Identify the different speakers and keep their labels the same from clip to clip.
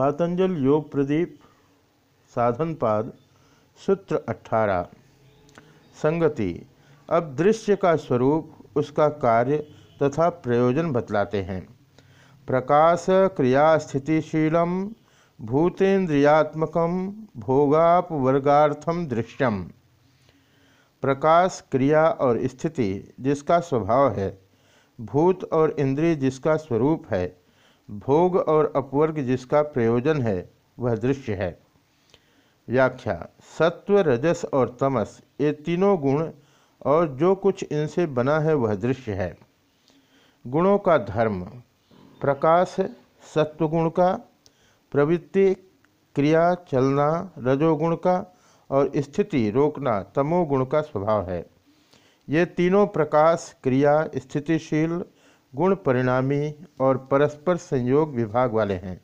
Speaker 1: पातंजल योग प्रदीप, साधन साधनपाद सूत्र अठारह। संगति, अब दृश्य का स्वरूप, उसका कार्य तथा प्रयोजन बतलाते हैं। प्रकाश क्रिया स्थितिशीलम भूतेन्द्रियात्मक भोगापवर्गार्थम दृश्यम। प्रकाश क्रिया और स्थिति जिसका स्वभाव है, भूत और इंद्रिय जिसका स्वरूप है भोग और अपवर्ग जिसका प्रयोजन है, वह दृश्य है। व्याख्या, सत्व, रजस और तमस, ये तीनों गुण और जो कुछ इनसे बना है, वह दृश्य है। गुणों का धर्म, प्रकाश, सत्वगुण का, प्रवृत्ति, क्रिया, चलना, रजोगुण का और स्थिति, रोकना, तमोगुण का स्वभाव है। ये तीनों प्रकाश, क्रिया, स्थितिशील गुण परिणामी और परस्पर संयोग विभाग वाले हैं,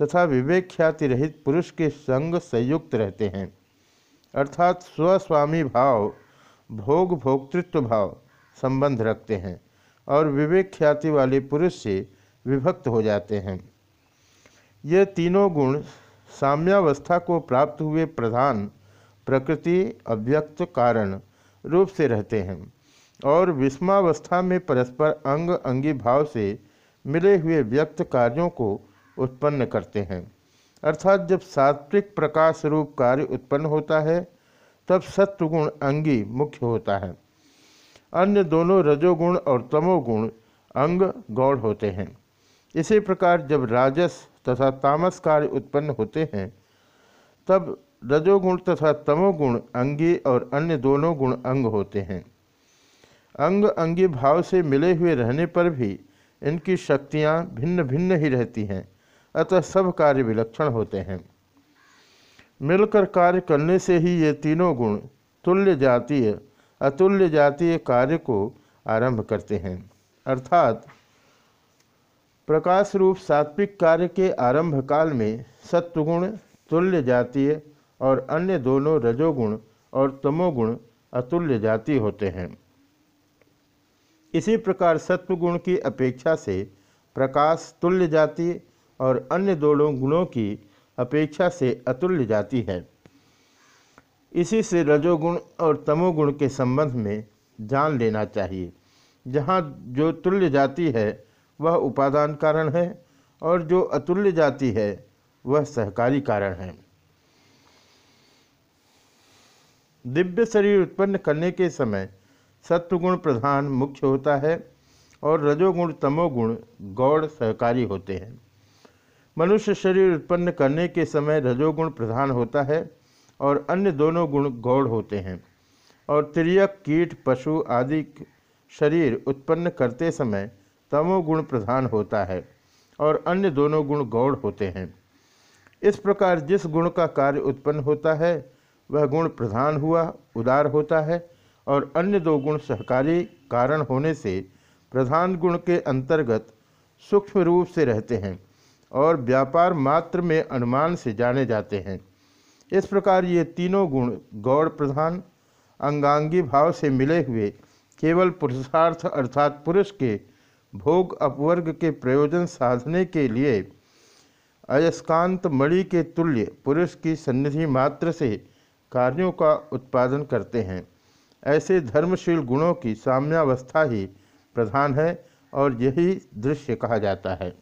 Speaker 1: तथा विवेक ख्याति रहित पुरुष के संग संयुक्त रहते हैं। अर्थात स्वस्वामी भाव, भोग भोक्तृत्व भाव संबंध रखते हैं और विवेक ख्याति वाले पुरुष से विभक्त हो जाते हैं। ये तीनों गुण साम्यावस्था को प्राप्त हुए प्रधान प्रकृति अव्यक्त कारण रूप से रहते हैं। और विषमावस्था में परस्पर अंग अंगी भाव से मिले हुए व्यक्त कार्यों को उत्पन्न करते हैं। अर्थात जब सात्विक प्रकाश रूप कार्य उत्पन्न होता है, तब सत्वगुण अंगी मुख्य होता है। अन्य दोनों रजोगुण और तमोगुण अंग गौड़ होते हैं। इसी प्रकार जब राजस तथा तामस कार्य उत्पन्न होते हैं, तब रजोगुण तथा तमोगुण अंगी और अन्य दोनों गुण अंग होते हैं। अंग अंगी भाव से मिले हुए रहने पर भी इनकी शक्तियाँ भिन्न भिन्न ही रहती हैं। अतः सब कार्य विलक्षण होते हैं। मिलकर कार्य करने से ही ये तीनों गुण तुल्य जातीय, अतुल्य जातीय कार्य को आरंभ करते हैं। अर्थात प्रकाश रूप सात्विक कार्य के आरंभ काल में सत्वगुण, तुल्य जातीय और अन्य दोनों रजोगुण और तमोगुण अतुल्य जाति होते हैं। इसी प्रकार सत्वगुण की अपेक्षा से प्रकाश तुल्य जाति और अन्य दोनों गुणों की अपेक्षा से अतुल्य जाति है। इसी से रजोगुण और तमोगुण के संबंध में जान लेना चाहिए। जहाँ जो तुल्य जाति है, वह उपादान कारण है और जो अतुल्य जाति है, वह सहकारी कारण है। दिव्य शरीर उत्पन्न करने के समय सत्वगुण प्रधान मुख्य होता है और रजोगुण, तमोगुण गौड़ सहकारी होते हैं। मनुष्य शरीर उत्पन्न करने के समय रजोगुण प्रधान होता है और अन्य दोनों गुण गौड़ होते हैं। और त्रियक, कीट, पशु आदि शरीर उत्पन्न करते समय तमोगुण प्रधान होता है और अन्य दोनों गुण गौड़ होते हैं। इस प्रकार जिस गुण का कार्य उत्पन्न होता है, वह गुण प्रधान हुआ, उदार होता है और अन्य दो गुण सहकारी कारण होने से प्रधान गुण के अंतर्गत सूक्ष्म रूप से रहते हैं और व्यापार मात्र में अनुमान से जाने जाते हैं। इस प्रकार ये तीनों गुण गौड़ प्रधान, अंगांगी भाव से मिले हुए केवल पुरुषार्थ अर्थात पुरुष के भोग अपवर्ग के प्रयोजन साधने के लिए अयस्कांत मणि के तुल्य पुरुष की सन्निधि मात्र से कार्यों का उत्पादन करते हैं। ऐसे धर्मशील गुणों की साम्यावस्था ही प्रधान है और यही दृश्य कहा जाता है।